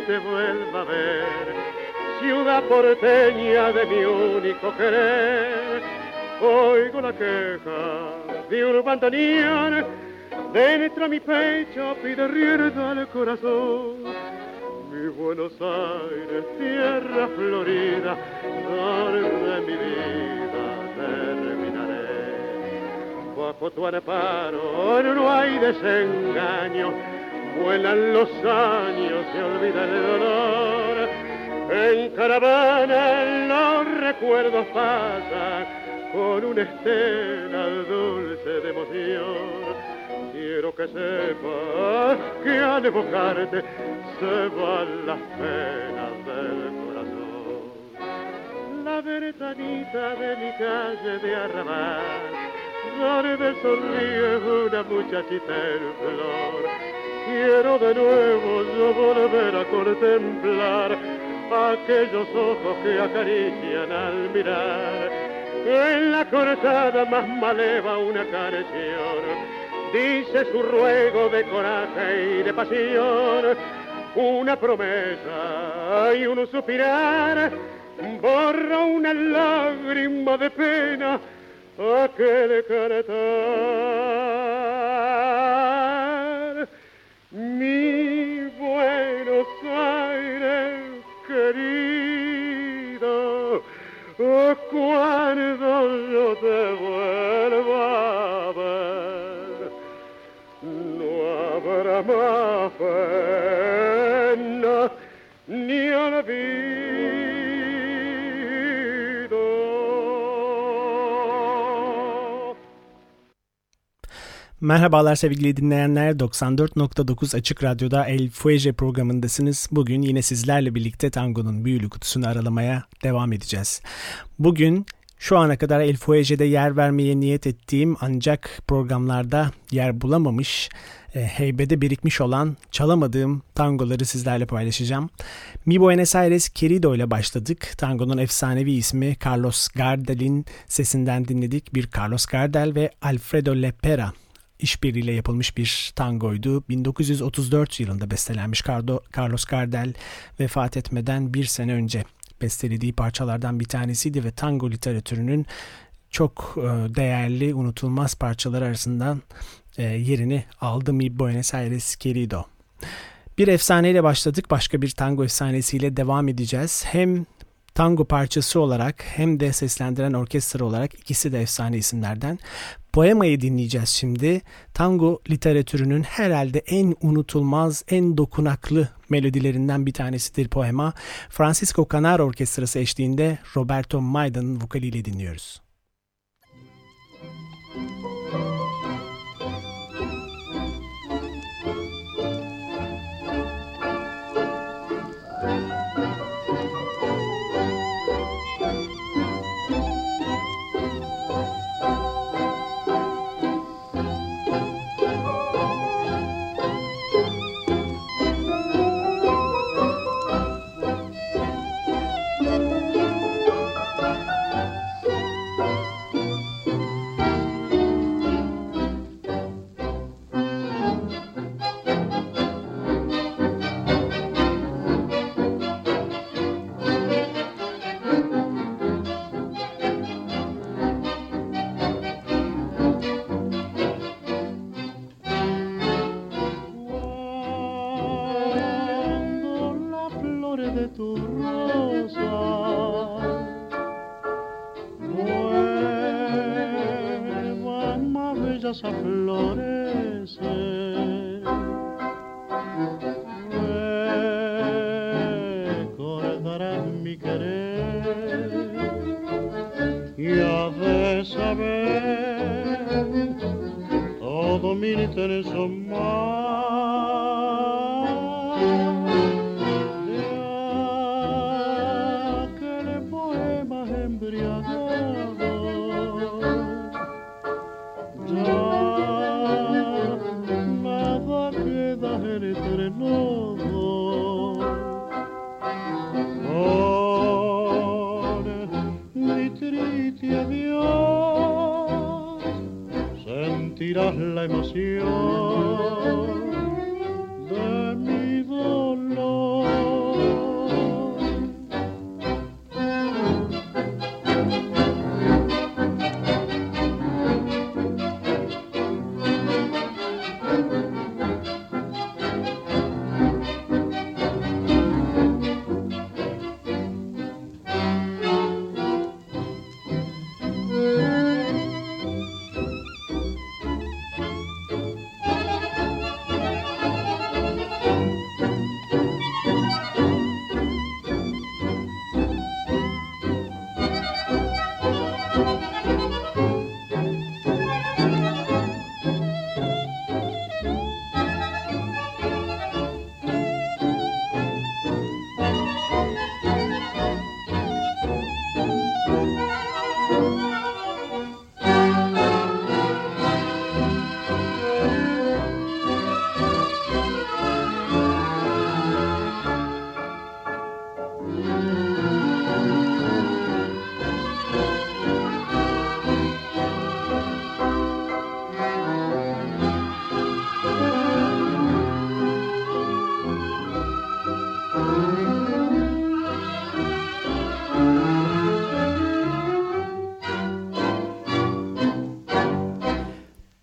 te vuelva a ver, ciudad porteña de mi único querer. Oigo la queja de un bandoneón, dentro mi pecho pide rienda al corazón. Mi Buenos Aires, tierra florida, donde mi vida terminaré. Bajo tu amparo no hay desengaño vuelan los años, se olvida el dolor. En caravana los recuerdos pasan con una estela dulce de emoción. Quiero que sepas que al evocarte se van las penas del corazón. La ventanita de mi calle de arrabal, donde sonríe una muchachita en flor quiero de nuevo yo volver a contemplar aquellos ojos que acarician al mirar. En la cortada más maleva una canción, dice su ruego de coraje y de pasión, una promesa y un suspirar, borra una lágrima de pena aquel cantar. Mi Buenos Aires querido, cuando yo te vuelva a ver, no habrá más pena ni olvido. Merhabalar sevgili dinleyenler. 94.9 Açık Radyo'da El Fuege programındasınız. Bugün yine sizlerle birlikte tangonun büyülü kutusunu aralamaya devam edeceğiz. Bugün şu ana kadar El Fuege'de yer vermeye niyet ettiğim ancak programlarda yer bulamamış, e, heybede birikmiş olan çalamadığım tangoları sizlerle paylaşacağım. Mi Buenos Aires Querido ile başladık. Tangonun efsanevi ismi Carlos Gardel'in sesinden dinledik. Bir Carlos Gardel ve Alfredo Lepera işbirliğiyle yapılmış bir tangoydu. 1934 yılında bestelenmiş Carlos Gardel vefat etmeden bir sene önce bestelediği parçalardan bir tanesiydi ve tango literatürünün çok e, değerli, unutulmaz parçalar arasından e, yerini aldı Mi Buenos Aires Querido. Bir efsaneyle başladık, başka bir tango efsanesiyle devam edeceğiz. Hem tango parçası olarak hem de seslendiren orkestra olarak ikisi de efsane isimlerden. Poema'yı dinleyeceğiz şimdi. Tango literatürünün herhalde en unutulmaz, en dokunaklı melodilerinden bir tanesidir Poema. Francisco Canaro Orkestrası eşliğinde Roberto Maidan'ın vokaliyle dinliyoruz. tu rosa. Vuelvan más bellas a florecer. Recordarás mi querer y a de saber todo mi intenso más.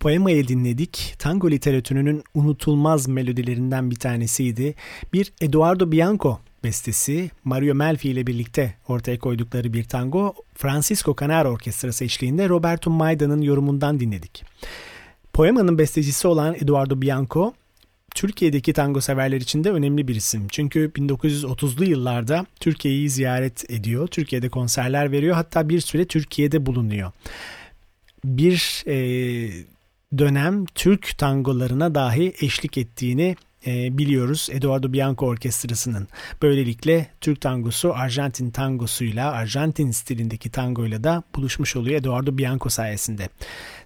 Poemayı dinledik. Tango literatürünün unutulmaz melodilerinden bir tanesiydi. Bir Eduardo Bianco bestesi Mario Melfi ile birlikte ortaya koydukları bir tango Francisco Canaro Orkestrası eşliğinde Roberto Maida'nın yorumundan dinledik. Poemanın bestecisi olan Eduardo Bianco Türkiye'deki tango severler için de önemli bir isim. Çünkü 1930'lu yıllarda Türkiye'yi ziyaret ediyor. Türkiye'de konserler veriyor. Hatta bir süre Türkiye'de bulunuyor. Bir e, dönem Türk tangolarına dahi eşlik ettiğini e, biliyoruz Eduardo Bianco Orkestrası'nın. Böylelikle Türk tangosu Arjantin tangosuyla, Arjantin stilindeki tangoyla da buluşmuş oluyor Eduardo Bianco sayesinde.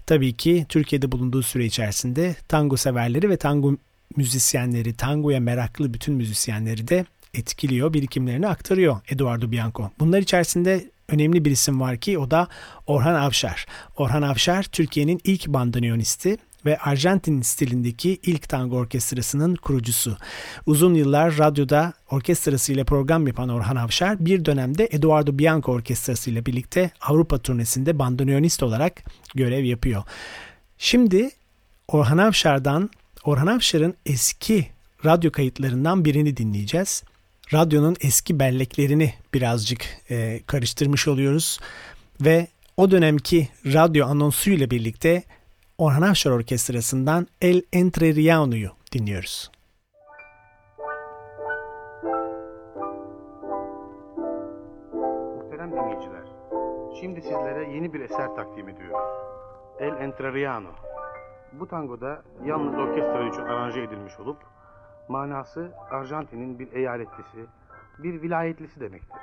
Tabii ki Türkiye'de bulunduğu süre içerisinde tango severleri ve tango müzisyenleri, tangoya meraklı bütün müzisyenleri de etkiliyor, birikimlerini aktarıyor Eduardo Bianco. Bunlar içerisinde önemli bir isim var ki o da Orhan Avşar. Orhan Avşar Türkiye'nin ilk bandoneonisti ve Arjantin stilindeki ilk tango orkestrasının kurucusu. Uzun yıllar radyoda orkestrası ile program yapan Orhan Avşar bir dönemde Eduardo Bianco orkestrası ile birlikte Avrupa turnesinde bandoneonist olarak görev yapıyor. Şimdi Orhan Avşar'dan Orhan Avşar'ın eski radyo kayıtlarından birini dinleyeceğiz radyonun eski belleklerini birazcık e, karıştırmış oluyoruz ve o dönemki radyo anonsuyla birlikte Orhan Afşar Orkestrası'ndan El Entrerriano'yu dinliyoruz. Muhterem dinleyiciler, şimdi sizlere yeni bir eser takdim ediyoruz. El Entrerriano. Bu tangoda yalnız orkestra için aranje edilmiş olup manası Arjantin'in bir eyaletlisi, bir vilayetlisi demektir.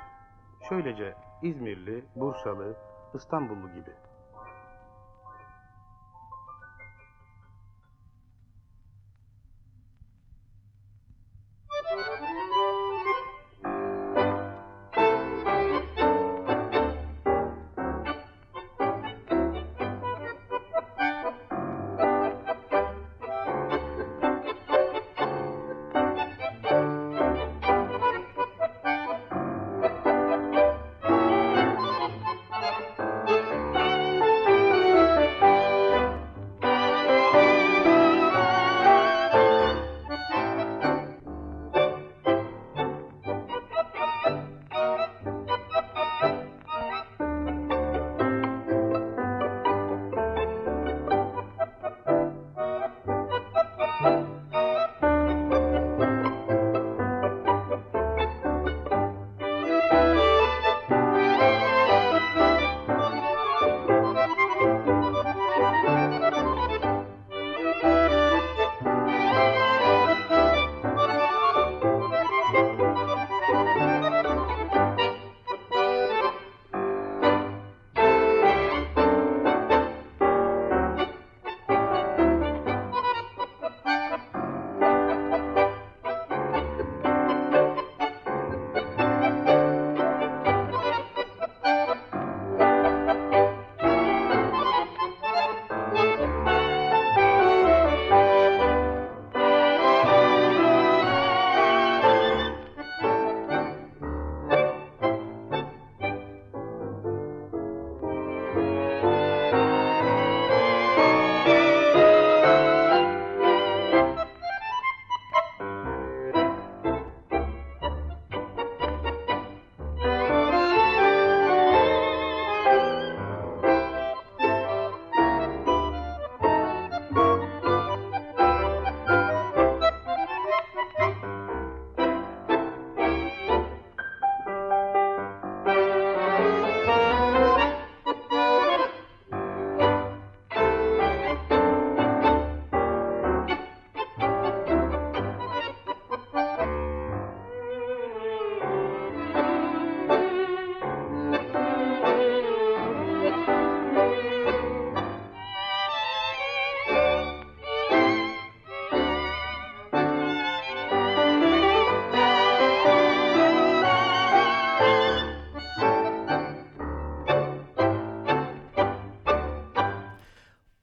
Şöylece İzmirli, Bursalı, İstanbullu gibi.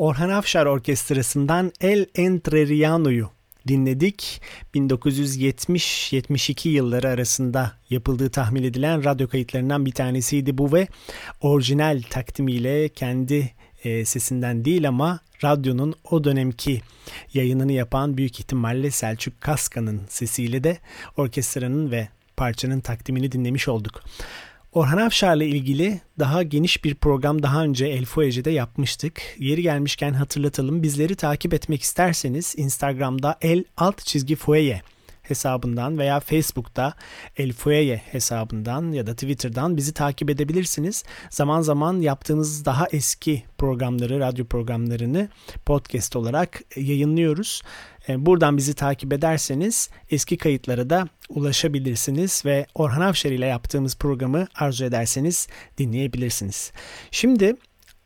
Orhan Afşar Orkestrası'ndan El Entrerriano'yu dinledik. 1970-72 yılları arasında yapıldığı tahmin edilen radyo kayıtlarından bir tanesiydi bu ve orijinal takdimiyle kendi e, sesinden değil ama radyonun o dönemki yayınını yapan büyük ihtimalle Selçuk Kaska'nın sesiyle de orkestranın ve parçanın takdimini dinlemiş olduk. Orhan Afşar'la ilgili daha geniş bir program daha önce El Fuege'de yapmıştık. Yeri gelmişken hatırlatalım. Bizleri takip etmek isterseniz Instagram'da el alt çizgi fueye hesabından veya Facebook'ta El Fueye hesabından ya da Twitter'dan bizi takip edebilirsiniz. Zaman zaman yaptığımız daha eski programları, radyo programlarını podcast olarak yayınlıyoruz. E, buradan bizi takip ederseniz eski kayıtlara da ulaşabilirsiniz ve Orhan Avşar ile yaptığımız programı arzu ederseniz dinleyebilirsiniz. Şimdi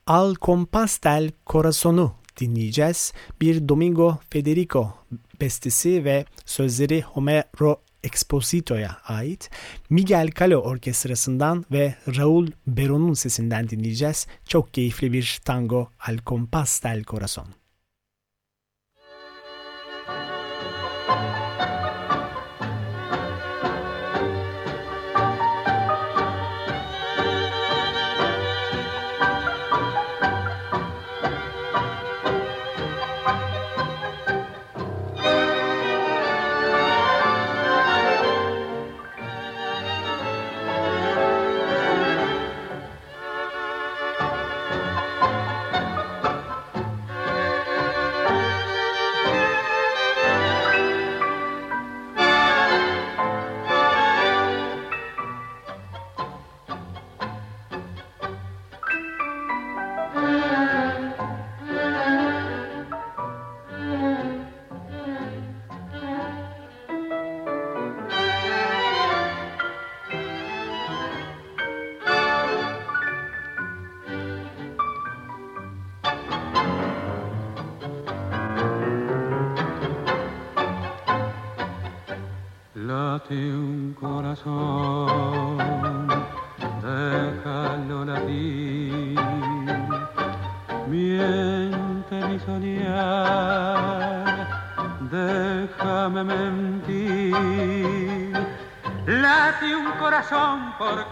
Al Compás del Corazon'u dinleyeceğiz. Bir Domingo Federico bestesi ve sözleri Homero Exposito'ya ait Miguel Calo Orkestrası'ndan ve Raul Beron'un sesinden dinleyeceğiz. Çok keyifli bir tango Al Compás del Corazon.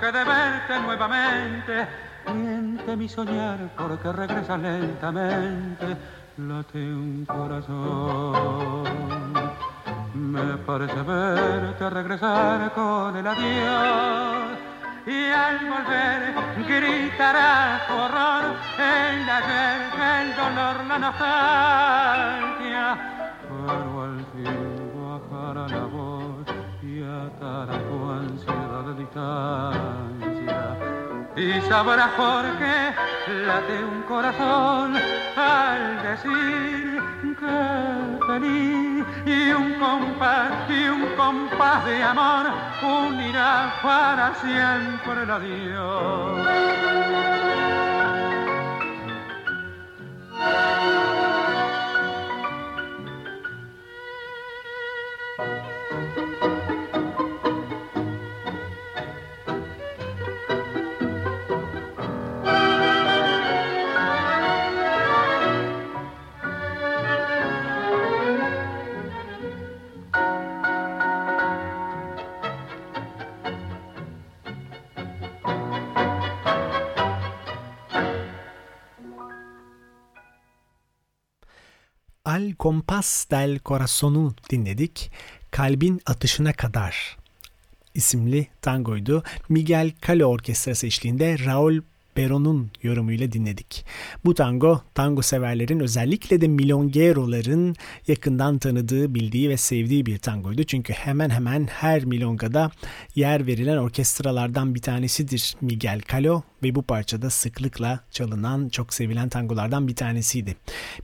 Porque de verte nuevamente miente mi soñar porque regresa lentamente late un corazón. Me parece verte regresar con el adiós y al volver gritará tu horror el ayer, el dolor, la nostalgia y sabrás por qué late un corazón al decir que feliz y un compás y un compás de amor unirá para siempre el adiós. Kompas del Corazon'u dinledik. Kalbin Atışına Kadar isimli tangoydu. Miguel Calo Orkestrası eşliğinde Raul Beron'un yorumuyla dinledik. Bu tango, tango severlerin özellikle de milongeroların yakından tanıdığı, bildiği ve sevdiği bir tangoydu. Çünkü hemen hemen her milongada yer verilen orkestralardan bir tanesidir Miguel Calo ve bu parçada sıklıkla çalınan, çok sevilen tangolardan bir tanesiydi.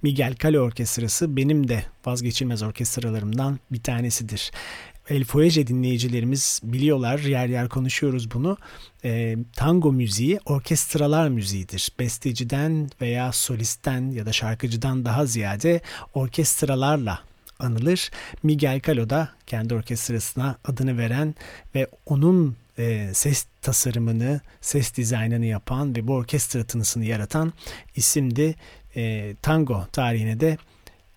Miguel Calo Orkestrası benim de vazgeçilmez orkestralarımdan bir tanesidir. El Fuege dinleyicilerimiz biliyorlar yer yer konuşuyoruz bunu. E, tango müziği orkestralar müziğidir. Besteciden veya solistten ya da şarkıcıdan daha ziyade orkestralarla anılır. Miguel Calo da kendi orkestrasına adını veren ve onun e, ses tasarımını, ses dizaynını yapan ve bu orkestra tınısını yaratan isimdi. e, tango tarihine de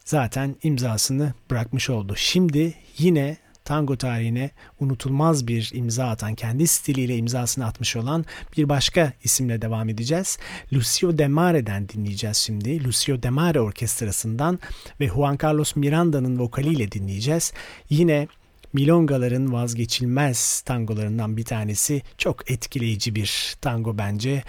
zaten imzasını bırakmış oldu. Şimdi yine tango tarihine unutulmaz bir imza atan, kendi stiliyle imzasını atmış olan bir başka isimle devam edeceğiz. Lucio De Mare'den dinleyeceğiz şimdi. Lucio De Mare Orkestrası'ndan ve Juan Carlos Miranda'nın vokaliyle dinleyeceğiz. Yine milongaların vazgeçilmez tangolarından bir tanesi çok etkileyici bir tango bence.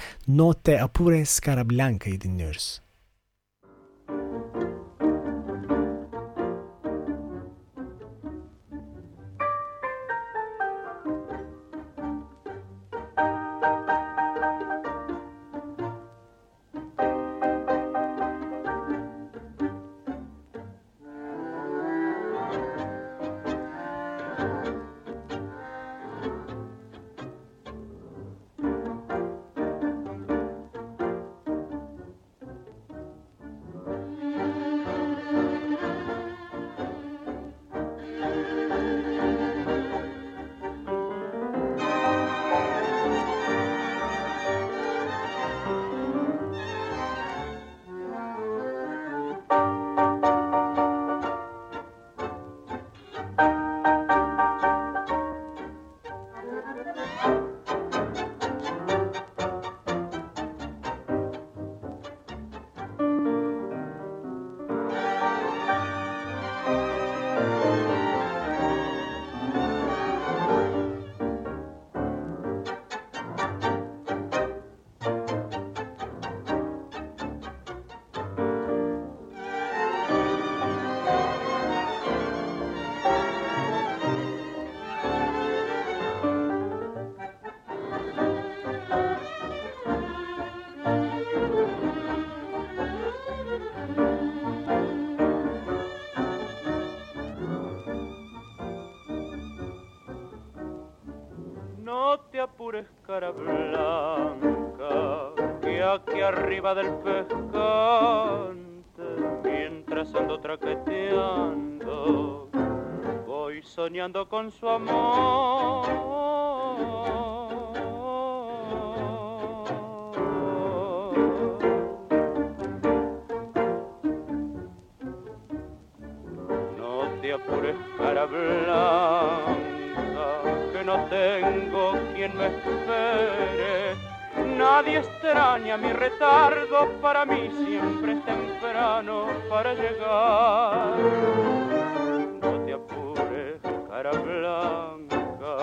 No te apures cara blanca que aquí arriba del pescante, mientras ando traqueteando, voy soñando con su amor. No te apures, cara blanca me espere. Nadie extraña mi retardo, para mí siempre es temprano para llegar. No te apures, cara blanca,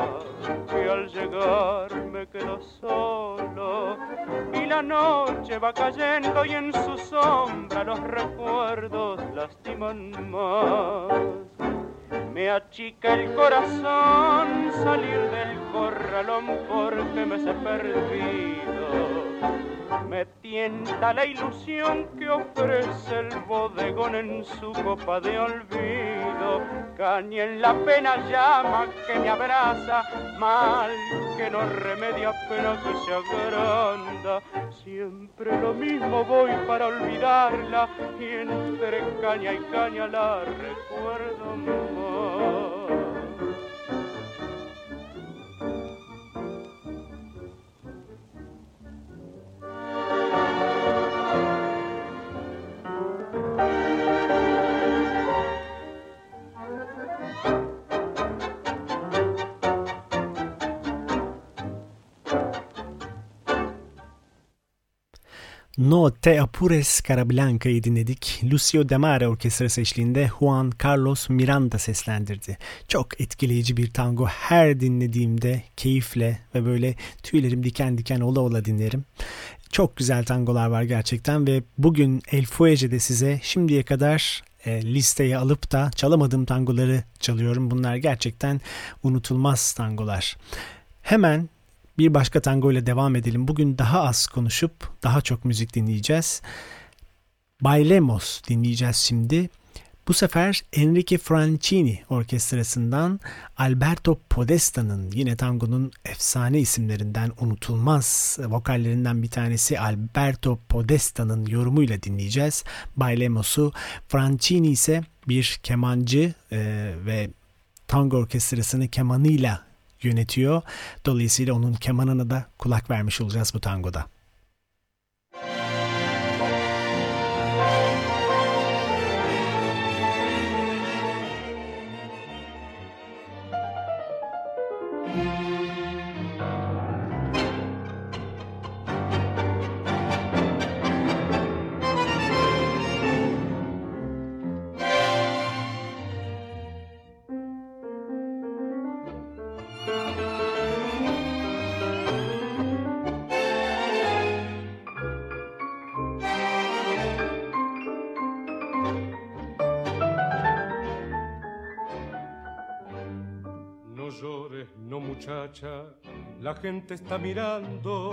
que al llegar me quedo solo. Y la noche va cayendo y en su sombra los recuerdos lastiman más me achica el corazón salir del corralón porque me he perdido. Me tienta la ilusión que ofrece el bodegón en su copa de olvido. Caña en la pena llama que me abraza, mal que no remedia pena que se agranda. Siempre lo mismo voy para olvidarla y entre caña y caña la recuerdo más. No Te Apures Carablanca'yı dinledik. Lucio Demare orkestrası eşliğinde Juan Carlos Miranda seslendirdi. Çok etkileyici bir tango. Her dinlediğimde keyifle ve böyle tüylerim diken diken ola ola dinlerim. Çok güzel tangolar var gerçekten ve bugün El Fuege'de size şimdiye kadar e, listeye alıp da çalamadığım tangoları çalıyorum. Bunlar gerçekten unutulmaz tangolar. Hemen bir başka tango ile devam edelim. Bugün daha az konuşup daha çok müzik dinleyeceğiz. Bailemos dinleyeceğiz şimdi. Bu sefer Enrique Francini orkestrasından Alberto Podesta'nın yine tangonun efsane isimlerinden unutulmaz vokallerinden bir tanesi Alberto Podesta'nın yorumuyla dinleyeceğiz. Bailemos'u Francini ise bir kemancı e, ve tango orkestrasını kemanıyla yönetiyor. Dolayısıyla onun kemanına da kulak vermiş olacağız bu tangoda. Muchacha, la gente está mirando.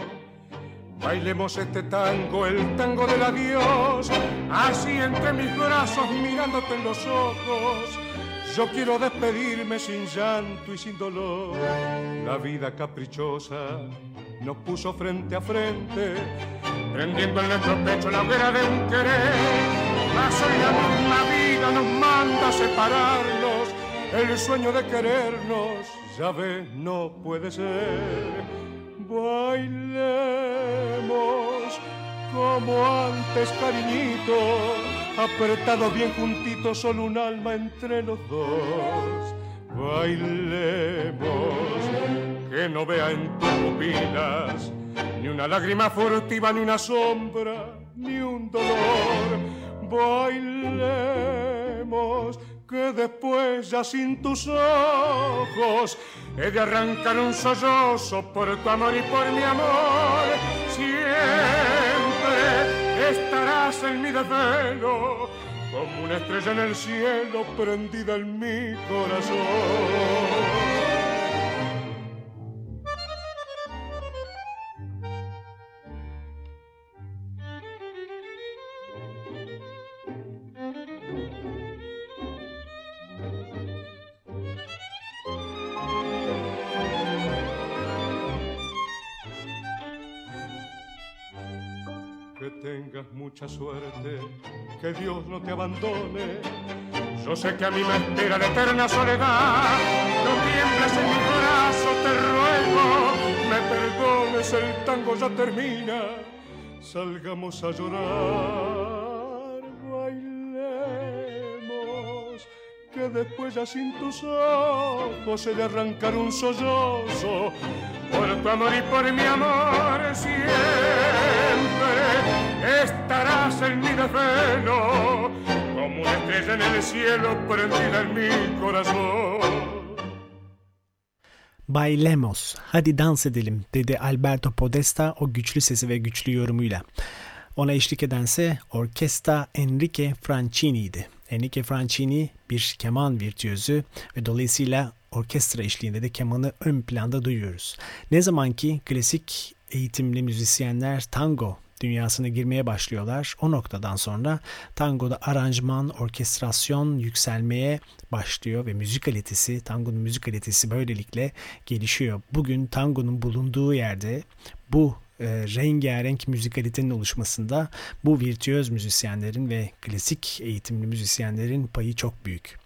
Bailemos este tango, el tango del adiós, así entre mis brazos mirándote en los ojos. Yo quiero despedirme sin llanto y sin dolor. La vida caprichosa nos puso frente a frente, prendiendo en nuestro pecho la hoguera de un querer. Mas hoy la misma vida nos manda a separarnos el sueño de querernos, ya ves, no puede ser. Bailemos como antes, cariñito, apretados bien juntitos, solo un alma entre los dos. Bailemos, que no vea en tus pupilas ni una lágrima furtiva, ni una sombra, ni un dolor. Bailemos que después ya sin tus ojos he de arrancar un sollozo por tu amor y por mi amor. Siempre estarás en mi desvelo como una estrella en el cielo prendida en mi corazón. Mucha suerte, que Dios no te abandone. Yo sé que a mí me espera la eterna soledad. No tiembles en mi brazo, te ruego, me perdones, el tango ya termina. Salgamos a llorar, bailemos, que después ya sin tus ojos he de arrancar un sollozo por tu amor y por mi amor siempre estarás en mi desvelo como una estrella en el cielo prendida en mi corazón. Bailemos, hadi dans edelim dedi Alberto Podesta o güçlü sesi ve güçlü yorumuyla. Ona eşlik edense Orkestra Enrique Francini'ydi. Enrique Francini bir keman virtüözü ve dolayısıyla orkestra eşliğinde de kemanı ön planda duyuyoruz. Ne zaman ki klasik eğitimli müzisyenler tango dünyasına girmeye başlıyorlar. O noktadan sonra tangoda aranjman, orkestrasyon yükselmeye başlıyor ve müzikalitesi, tangonun müzikalitesi böylelikle gelişiyor. Bugün tangonun bulunduğu yerde bu e, rengarenk müzikalitenin oluşmasında bu virtüöz müzisyenlerin ve klasik eğitimli müzisyenlerin payı çok büyük.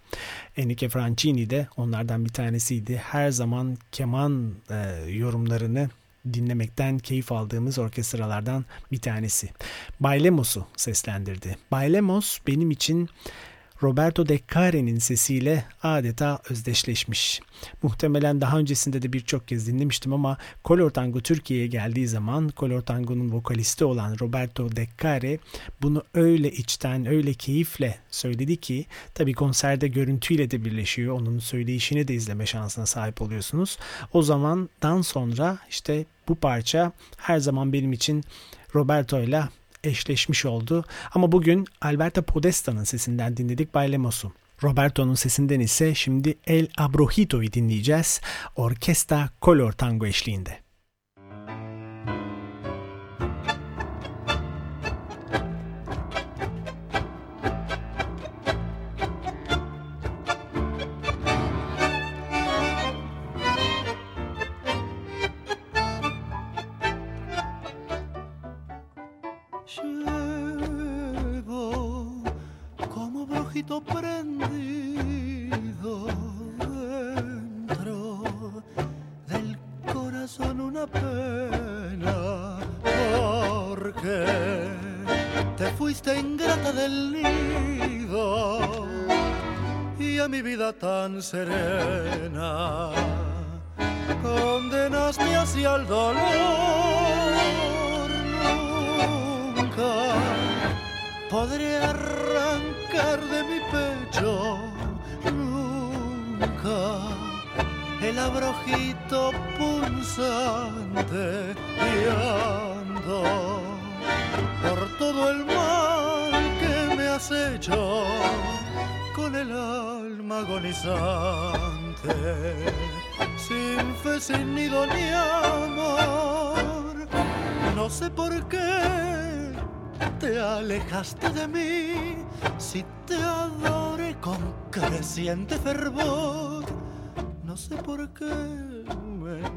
Enrique Francini de onlardan bir tanesiydi. Her zaman keman e, yorumlarını dinlemekten keyif aldığımız orkestralardan bir tanesi. Bailemos'u seslendirdi. Bailemos benim için Roberto De Care'nin sesiyle adeta özdeşleşmiş. Muhtemelen daha öncesinde de birçok kez dinlemiştim ama Color Tango Türkiye'ye geldiği zaman Color Tango'nun vokalisti olan Roberto De Care bunu öyle içten, öyle keyifle söyledi ki tabi konserde görüntüyle de birleşiyor. Onun söyleyişini de izleme şansına sahip oluyorsunuz. O zamandan sonra işte bu parça her zaman benim için Roberto ile eşleşmiş oldu. Ama bugün Alberto Podesta'nın sesinden dinledik Bailemos'u. Roberto'nun sesinden ise şimdi El Abrojito'yu dinleyeceğiz. Orkestra Color Tango eşliğinde.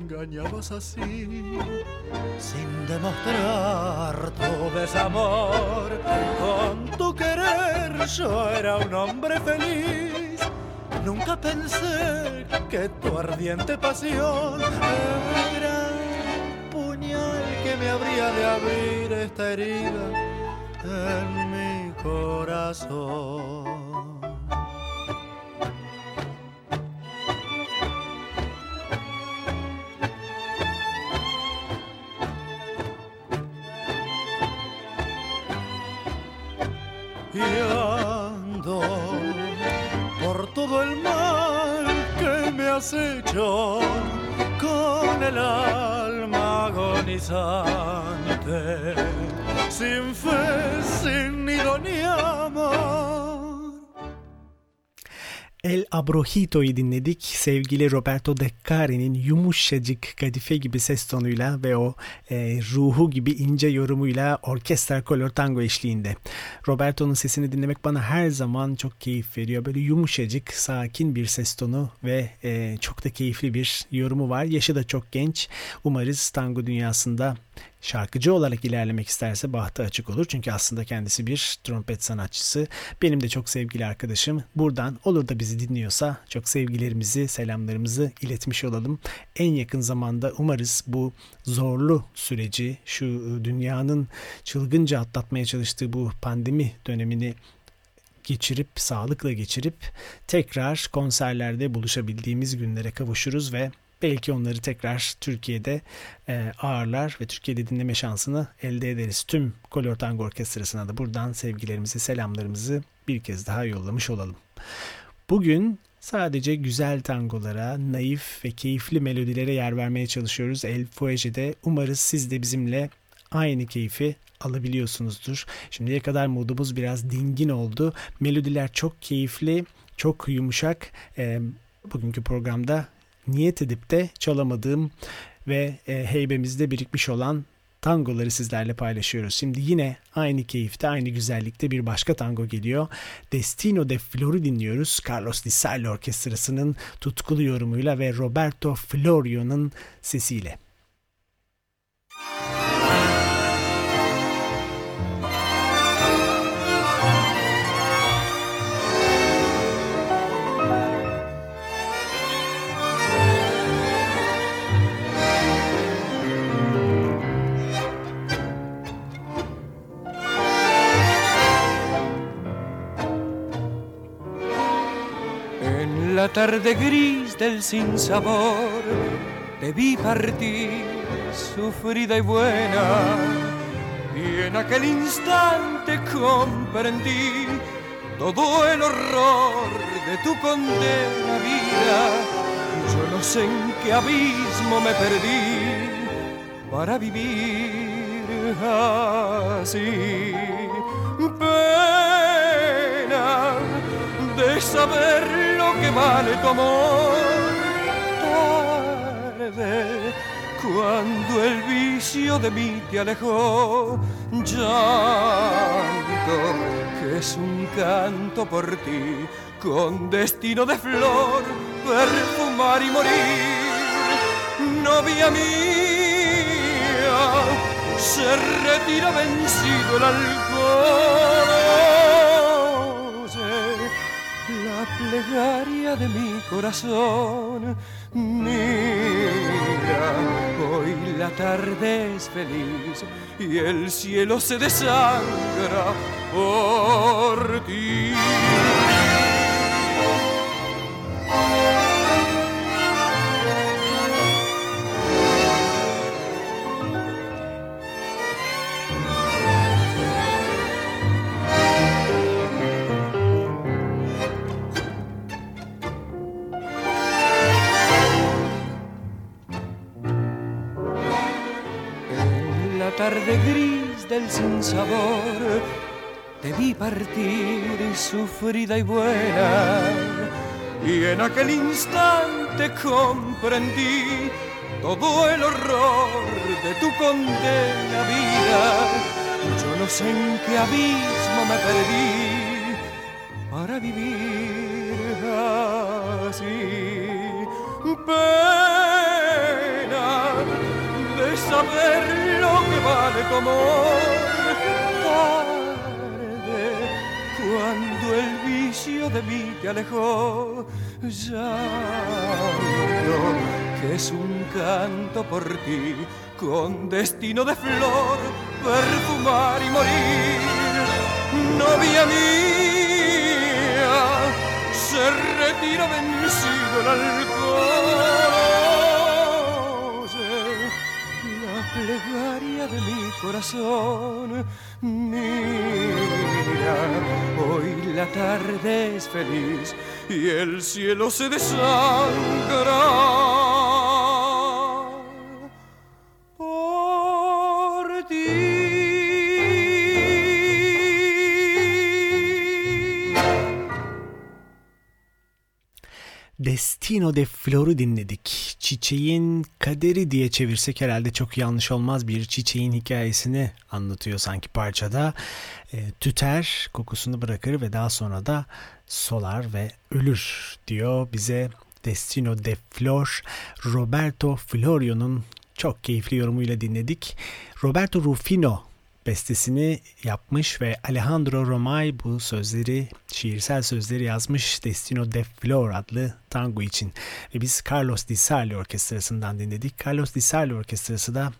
Engañabas así, sin demostrar tu desamor. Con tu querer yo era un hombre feliz. Nunca pensé que tu ardiente pasión era un puñal que me habría de abrir esta herida en mi corazón. Con el alma agonizante, sin fe, sin nido ni amor. El Abrojito'yu dinledik. Sevgili Roberto Deccari'nin yumuşacık kadife gibi ses tonuyla ve o e, ruhu gibi ince yorumuyla orkestra kolor tango eşliğinde. Roberto'nun sesini dinlemek bana her zaman çok keyif veriyor. Böyle yumuşacık, sakin bir ses tonu ve e, çok da keyifli bir yorumu var. Yaşı da çok genç. Umarız tango dünyasında şarkıcı olarak ilerlemek isterse bahtı açık olur. Çünkü aslında kendisi bir trompet sanatçısı. Benim de çok sevgili arkadaşım. Buradan olur da bizi dinliyorsa çok sevgilerimizi, selamlarımızı iletmiş olalım. En yakın zamanda umarız bu zorlu süreci, şu dünyanın çılgınca atlatmaya çalıştığı bu pandemi dönemini geçirip, sağlıkla geçirip tekrar konserlerde buluşabildiğimiz günlere kavuşuruz ve belki onları tekrar Türkiye'de e, ağırlar ve Türkiye'de dinleme şansını elde ederiz. Tüm Kolor Tango Orkestrası'na da buradan sevgilerimizi, selamlarımızı bir kez daha yollamış olalım. Bugün sadece güzel tangolara, naif ve keyifli melodilere yer vermeye çalışıyoruz El Fuege'de. Umarız siz de bizimle aynı keyfi alabiliyorsunuzdur. Şimdiye kadar modumuz biraz dingin oldu. Melodiler çok keyifli, çok yumuşak. E, bugünkü programda niyet edip de çalamadığım ve e, heybemizde birikmiş olan tangoları sizlerle paylaşıyoruz. Şimdi yine aynı keyifte, aynı güzellikte bir başka tango geliyor. Destino de Flor'u dinliyoruz. Carlos Di Sarli Orkestrası'nın tutkulu yorumuyla ve Roberto Florio'nun sesiyle. Tarde gris del sinsabor te vi partir, sufrida y buena, y en aquel instante comprendí todo el horror de tu condena vida. Yo no sé en qué abismo me perdí para vivir así. Pena saber que vale tu amor. Tarde, cuando el vicio de mí te alejó, llanto, que es un canto por ti, con destino de flor, perfumar y morir. Novia mía, se retira vencido el alcohol plegaria de mi corazón. Mira, hoy la tarde es feliz y el cielo se desangra por ti. Sinsabor te vi partir sufrida y buena. Y en aquel instante comprendí todo el horror de tu condena vida. Yo no sé en qué abismo me perdí para vivir así. Pena de saber lo que vale como cuando el vicio de mí te alejó. Ya que es un canto por ti, con destino de flor, perfumar y morir. Novia mía, se retira vencido el alcohol. Plegaria de mi corazón, mira, hoy la tarde es feliz y el cielo se desangra. Destino de Flor'u dinledik. Çiçeğin kaderi diye çevirsek herhalde çok yanlış olmaz. Bir çiçeğin hikayesini anlatıyor sanki parçada. E, tüter, kokusunu bırakır ve daha sonra da solar ve ölür diyor bize Destino de Flor. Roberto Florio'nun çok keyifli yorumuyla dinledik. Roberto Rufino bestesini yapmış ve Alejandro Romay bu sözleri, şiirsel sözleri yazmış Destino de Flor adlı tango için. Ve biz Carlos Di Sarli Orkestrası'ndan dinledik. Carlos Di Sarli Orkestrası da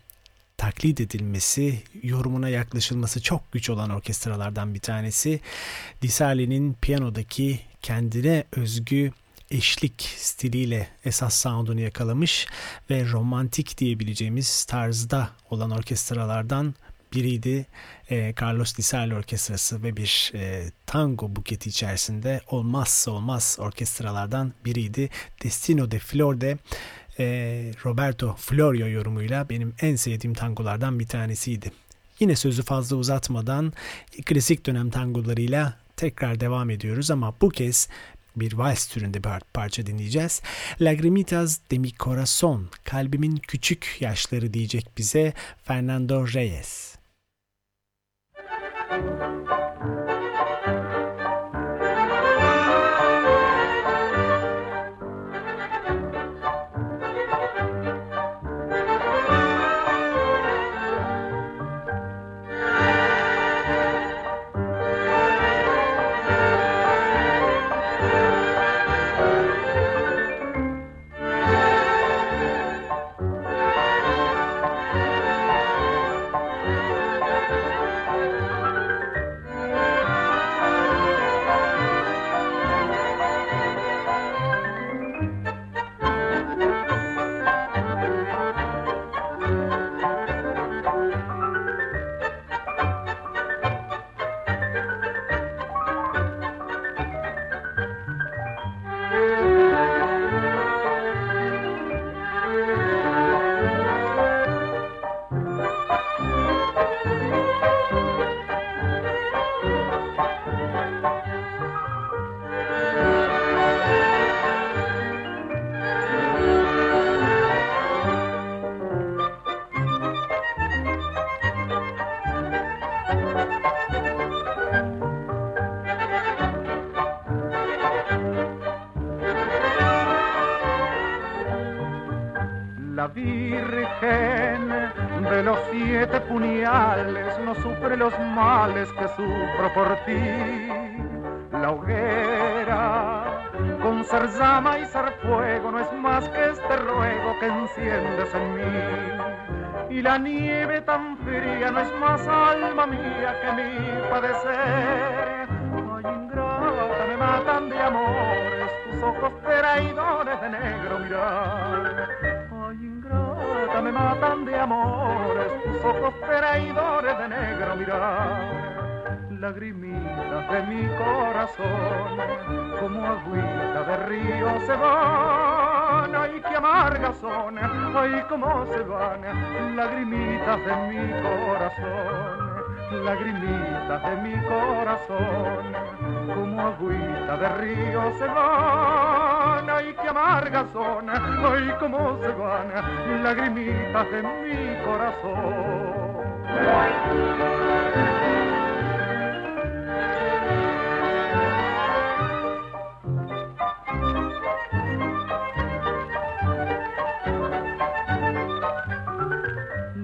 taklit edilmesi, yorumuna yaklaşılması çok güç olan orkestralardan bir tanesi. Di Sarli'nin piyanodaki kendine özgü eşlik stiliyle esas sound'unu yakalamış ve romantik diyebileceğimiz tarzda olan orkestralardan biriydi. E, Carlos Di Sarli Orkestrası ve bir e, tango buketi içerisinde olmazsa olmaz orkestralardan biriydi. Destino de Flor de e, Roberto Florio yorumuyla benim en sevdiğim tangolardan bir tanesiydi. Yine sözü fazla uzatmadan klasik dönem tangolarıyla tekrar devam ediyoruz ama bu kez bir vals türünde bir parça dinleyeceğiz. Lagrimitas de mi corazón, kalbimin küçük yaşları diyecek bize Fernando Reyes. Thank you. Puñales no sufre los males que sufro por ti. La hoguera, con ser llama y ser fuego, no es más que este ruego que enciendes en mí. Y la nieve tan fría no es más alma mía que mi padecer. Ay, ingrata, me matan de amores tus ojos traidores de negro mirar. Ay, ingrata, me matan de amores tus ojos traidores de negro mirar. Lagrimitas de mi corazón, como agüita de río se van. Ay, qué amargas son, ay, cómo se van, lagrimitas de mi corazón lagrimitas de mi corazón, como agüita de río se van, ay que amargas son, ay como se van, lagrimitas de mi corazón.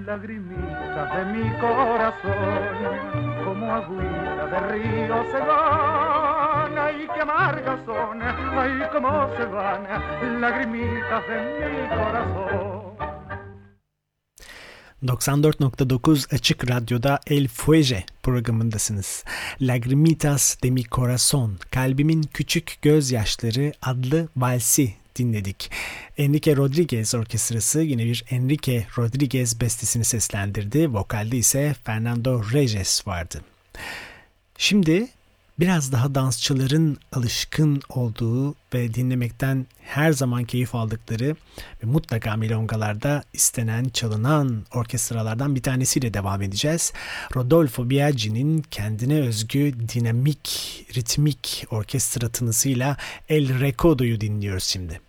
lagrimitas de mi corazón, como agüita de río se van, ay que amargas son, ay como se van, lagrimitas de mi corazón. 94.9 Açık Radyo'da El Fuege programındasınız. Lagrimitas de mi corazón, Kalbimin Küçük Gözyaşları adlı valsi dinledik. Enrique Rodriguez Orkestrası yine bir Enrique Rodriguez bestesini seslendirdi. Vokalde ise Fernando Reyes vardı. Şimdi biraz daha dansçıların alışkın olduğu ve dinlemekten her zaman keyif aldıkları ve mutlaka milongalarda istenen, çalınan orkestralardan bir tanesiyle devam edeceğiz. Rodolfo Biaggi'nin kendine özgü dinamik, ritmik orkestra tınısıyla El Recodo'yu dinliyoruz şimdi.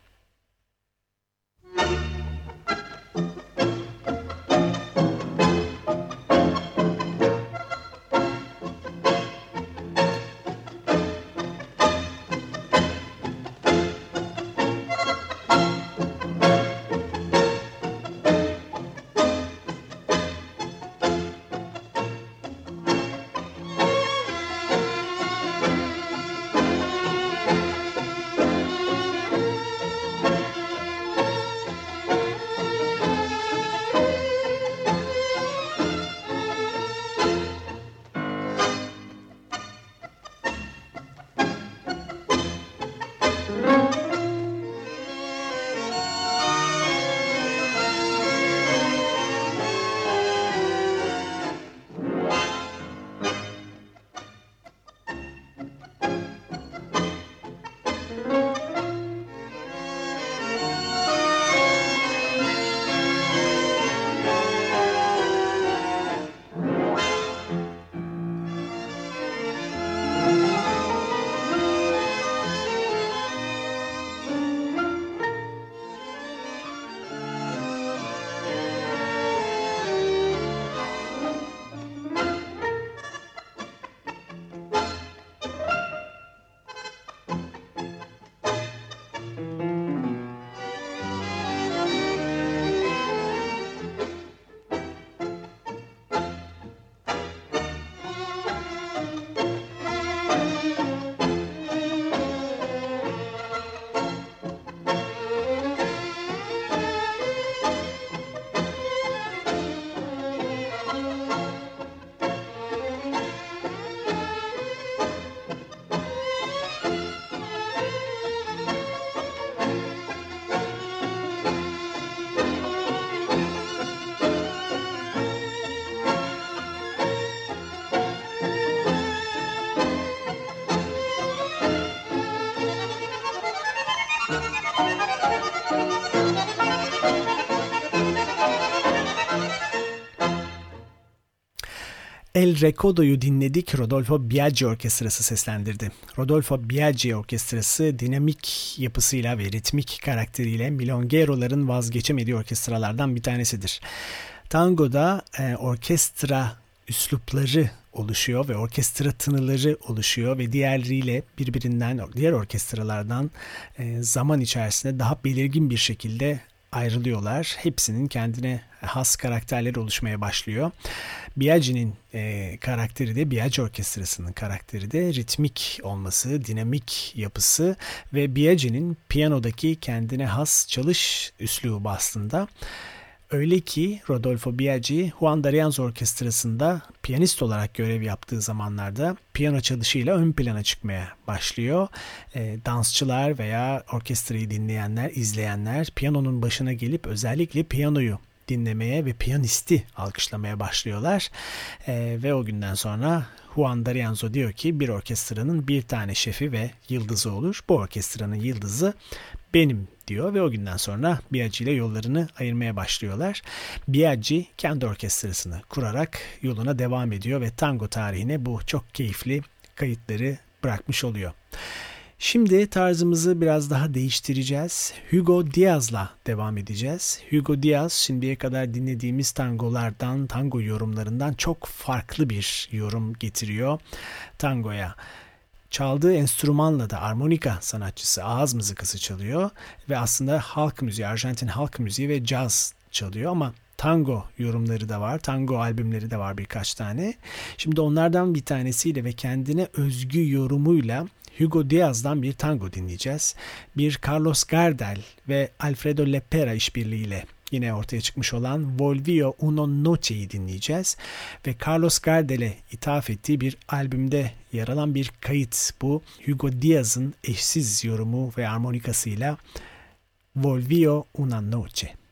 El Recodo'yu dinledik. Rodolfo Biaggi Orkestrası seslendirdi. Rodolfo Biaggi Orkestrası dinamik yapısıyla ve ritmik karakteriyle milongeroların vazgeçemediği orkestralardan bir tanesidir. Tangoda e, orkestra üslupları oluşuyor ve orkestra tınıları oluşuyor ve diğerleriyle birbirinden diğer orkestralardan e, zaman içerisinde daha belirgin bir şekilde ayrılıyorlar. Hepsinin kendine has karakterleri oluşmaya başlıyor. Biaggi'nin e, karakteri de Biaggi Orkestrası'nın karakteri de ritmik olması, dinamik yapısı ve Biaggi'nin piyanodaki kendine has çalış üslubu aslında. Öyle ki Rodolfo Biaggi Juan D'Arienzo Orkestrası'nda piyanist olarak görev yaptığı zamanlarda piyano çalışıyla ön plana çıkmaya başlıyor. E, dansçılar veya orkestrayı dinleyenler, izleyenler piyanonun başına gelip özellikle piyanoyu dinlemeye ve piyanisti alkışlamaya başlıyorlar. E, ve o günden sonra Juan D'Arienzo diyor ki bir orkestranın bir tane şefi ve yıldızı olur. Bu orkestranın yıldızı benim diyor ve o günden sonra Biaggi ile yollarını ayırmaya başlıyorlar. Biaggi kendi orkestrasını kurarak yoluna devam ediyor ve tango tarihine bu çok keyifli kayıtları bırakmış oluyor. Şimdi tarzımızı biraz daha değiştireceğiz. Hugo Diaz'la devam edeceğiz. Hugo Diaz şimdiye kadar dinlediğimiz tangolardan, tango yorumlarından çok farklı bir yorum getiriyor tangoya. Çaldığı enstrümanla da armonika sanatçısı ağız mızıkası çalıyor ve aslında halk müziği, Arjantin halk müziği ve caz çalıyor ama tango yorumları da var. Tango albümleri de var birkaç tane. Şimdi onlardan bir tanesiyle ve kendine özgü yorumuyla Hugo Diaz'dan bir tango dinleyeceğiz. Bir Carlos Gardel ve Alfredo Lepera işbirliğiyle yine ortaya çıkmış olan Volvio Uno Noche'yi dinleyeceğiz. Ve Carlos Gardel'e ithaf ettiği bir albümde yer alan bir kayıt bu. Hugo Diaz'ın eşsiz yorumu ve armonikasıyla Volvio Una Noche.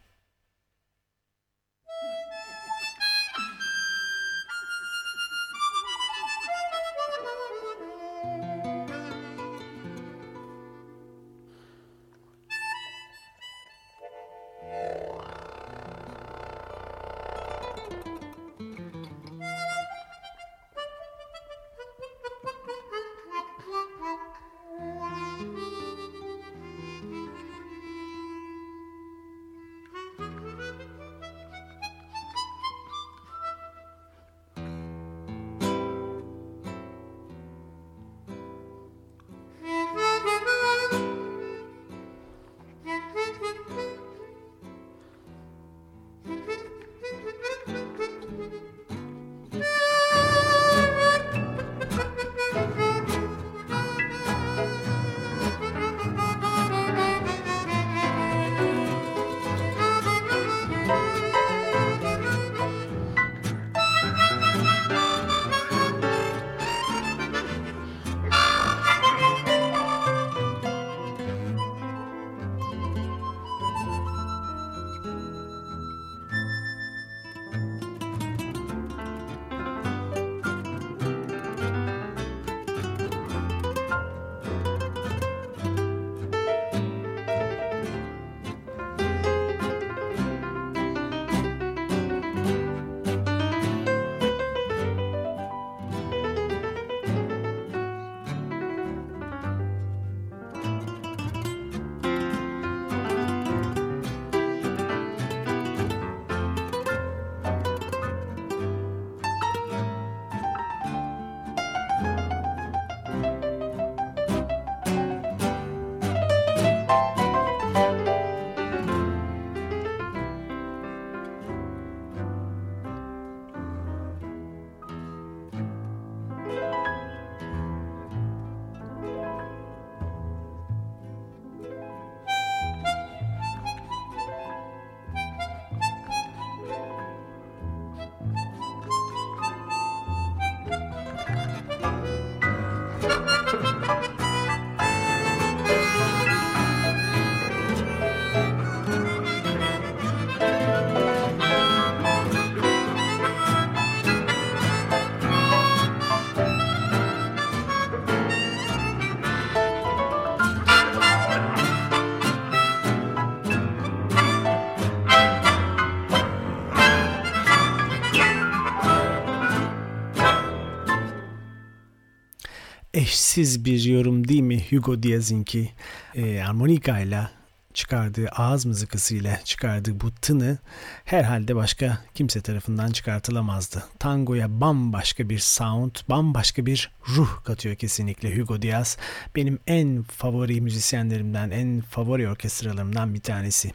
Eşsiz bir yorum değil mi Hugo Diaz'inki e, armonika ile çıkardığı ağız mızıkasıyla çıkardığı bu tını herhalde başka kimse tarafından çıkartılamazdı. Tangoya bambaşka bir sound, bambaşka bir ruh katıyor kesinlikle Hugo Diaz. Benim en favori müzisyenlerimden, en favori orkestralarımdan bir tanesi.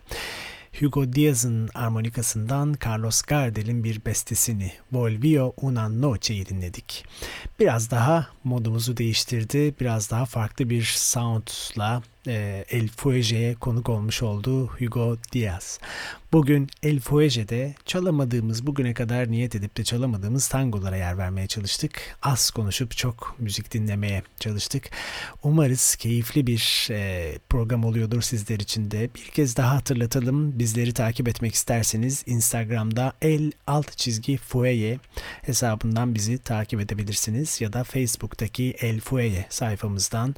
Hugo Diaz'ın armonikasından Carlos Gardel'in bir bestesini Volvio una noche'yi dinledik. Biraz daha modumuzu değiştirdi, biraz daha farklı bir soundla e, El Fuege'ye konuk olmuş olduğu Hugo Diaz. Bugün El Fuege'de çalamadığımız, bugüne kadar niyet edip de çalamadığımız tangolara yer vermeye çalıştık. Az konuşup çok müzik dinlemeye çalıştık. Umarız keyifli bir e, program oluyordur sizler için de. Bir kez daha hatırlatalım. Bizleri takip etmek isterseniz Instagram'da el alt çizgi fueye hesabından bizi takip edebilirsiniz. Ya da Facebook'taki El Fueye sayfamızdan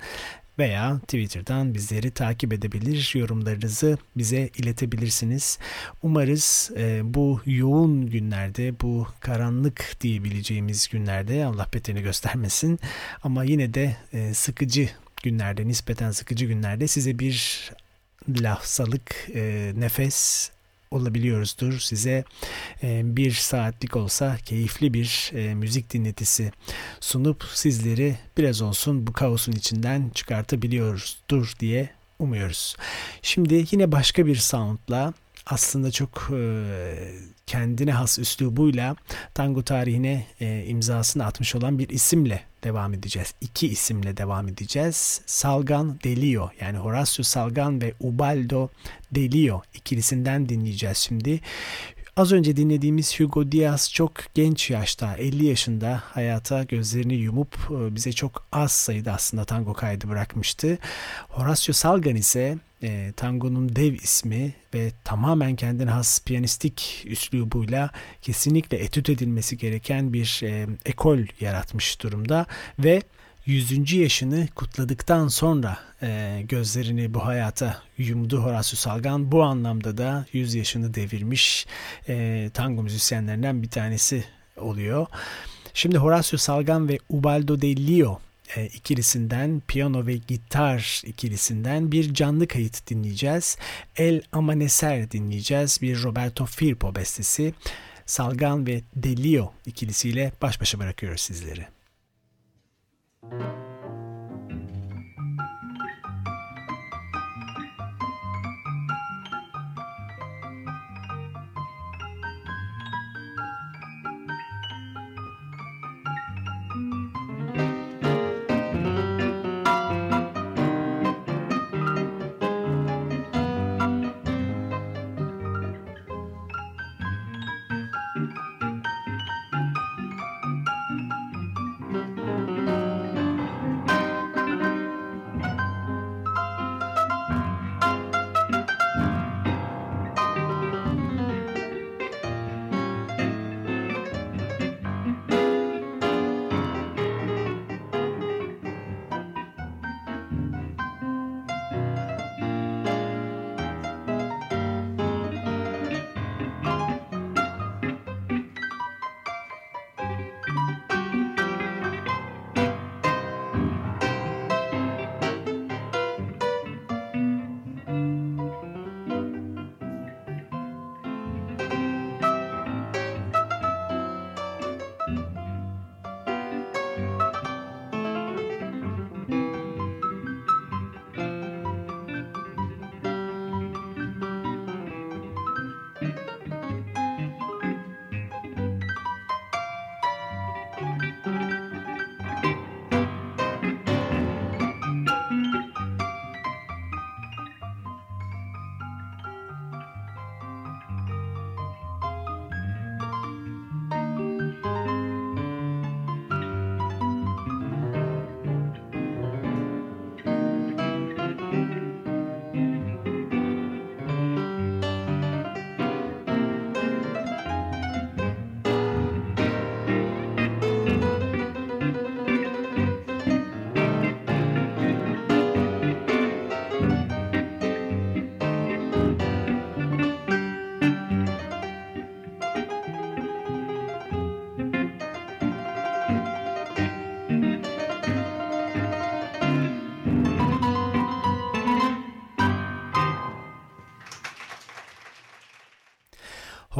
veya Twitter'dan bizleri takip edebilir, yorumlarınızı bize iletebilirsiniz. Umarız e, bu yoğun günlerde, bu karanlık diyebileceğimiz günlerde Allah beteni göstermesin ama yine de e, sıkıcı günlerde, nispeten sıkıcı günlerde size bir lafsalık, e, nefes olabiliyoruzdur. Size e, bir saatlik olsa keyifli bir e, müzik dinletisi sunup sizleri biraz olsun bu kaosun içinden çıkartabiliyoruzdur diye umuyoruz. Şimdi yine başka bir soundla aslında çok e, kendine has üslubuyla tango tarihine e, imzasını atmış olan bir isimle devam edeceğiz. İki isimle devam edeceğiz. Salgan Delio yani Horacio Salgan ve Ubaldo Delio ikilisinden dinleyeceğiz şimdi. Az önce dinlediğimiz Hugo Diaz çok genç yaşta 50 yaşında hayata gözlerini yumup e, bize çok az sayıda aslında tango kaydı bırakmıştı. Horacio Salgan ise e, tangonun dev ismi ve tamamen kendine has piyanistik üslubuyla kesinlikle etüt edilmesi gereken bir e, ekol yaratmış durumda ve 100. yaşını kutladıktan sonra e, gözlerini bu hayata yumdu Horacio Salgan. Bu anlamda da 100 yaşını devirmiş e, tango müzisyenlerinden bir tanesi oluyor. Şimdi Horacio Salgan ve Ubaldo de Lio e, ikilisinden, piyano ve gitar ikilisinden bir canlı kayıt dinleyeceğiz. El Amanecer dinleyeceğiz. Bir Roberto Firpo bestesi. Salgan ve Delio ikilisiyle baş başa bırakıyoruz sizleri. Müzik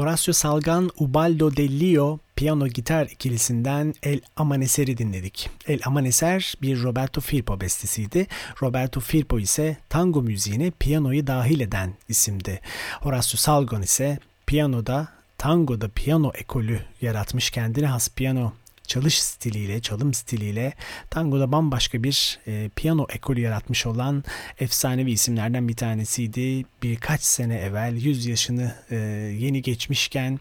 Horacio Salgan, Ubaldo de Lio piyano gitar ikilisinden El Amanecer'i dinledik. El Amanecer bir Roberto Firpo bestesiydi. Roberto Firpo ise tango müziğine piyanoyu dahil eden isimdi. Horacio Salgan ise piyanoda tangoda piyano ekolü yaratmış kendine has piyano çalış stiliyle, çalım stiliyle tangoda bambaşka bir e, piyano ekolü yaratmış olan efsanevi isimlerden bir tanesiydi. Birkaç sene evvel 100 yaşını e, yeni geçmişken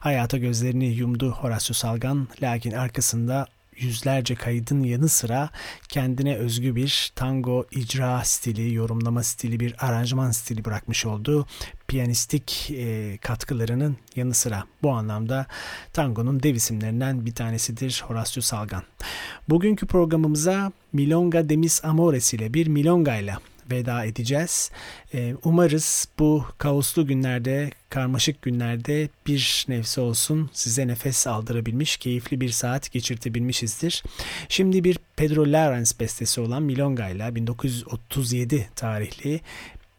hayata gözlerini yumdu Horacio Salgan. Lakin arkasında yüzlerce kaydın yanı sıra kendine özgü bir tango icra stili, yorumlama stili, bir aranjman stili bırakmış oldu. Piyanistik e, katkılarının yanı sıra bu anlamda tangonun dev isimlerinden bir tanesidir Horacio Salgan. Bugünkü programımıza Milonga de mis Amores ile bir milonga ile veda edeceğiz. Ee, umarız bu kaoslu günlerde, karmaşık günlerde bir nefse olsun size nefes aldırabilmiş, keyifli bir saat geçirtebilmişizdir. Şimdi bir Pedro Lawrence bestesi olan Milonga ile 1937 tarihli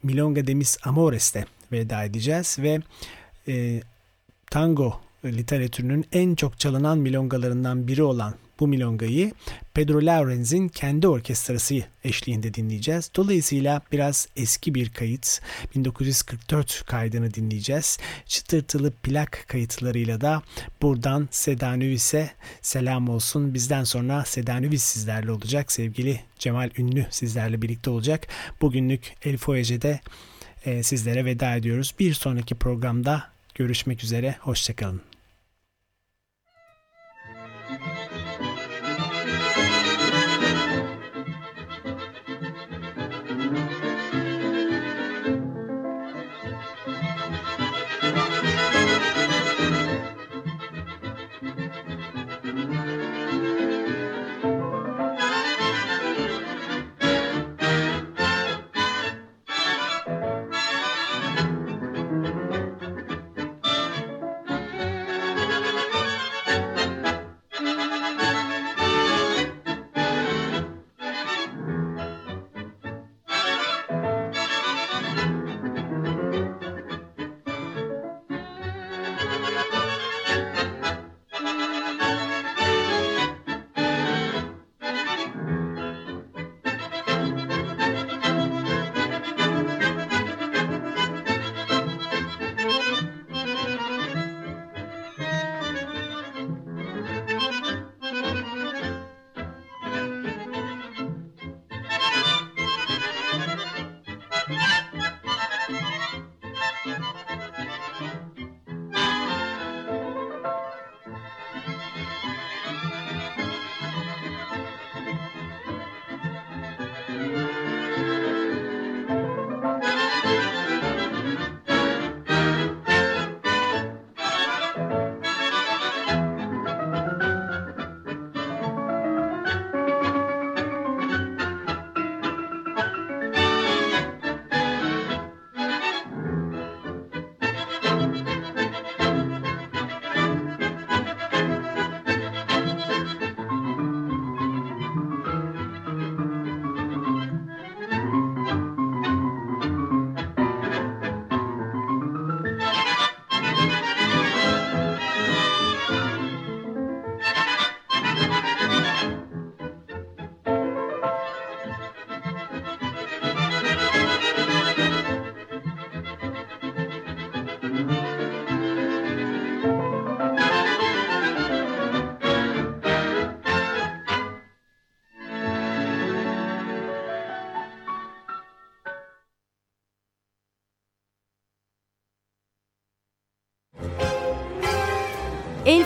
Milonga de mis Amores'te veda edeceğiz ve e, tango literatürünün en çok çalınan milongalarından biri olan bu milongayı Pedro Laurenz'in kendi orkestrası eşliğinde dinleyeceğiz. Dolayısıyla biraz eski bir kayıt. 1944 kaydını dinleyeceğiz. Çıtırtılı plak kayıtlarıyla da buradan Seda Nüvis'e selam olsun. Bizden sonra Seda Nüvis sizlerle olacak. Sevgili Cemal Ünlü sizlerle birlikte olacak. Bugünlük El Foyeje'de e, sizlere veda ediyoruz. Bir sonraki programda görüşmek üzere. Hoşçakalın.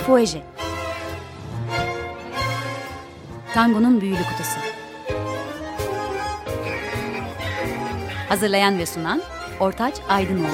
El Fuege Tango'nun büyülü kutusu Hazırlayan ve sunan Ortaç Aydınoğlu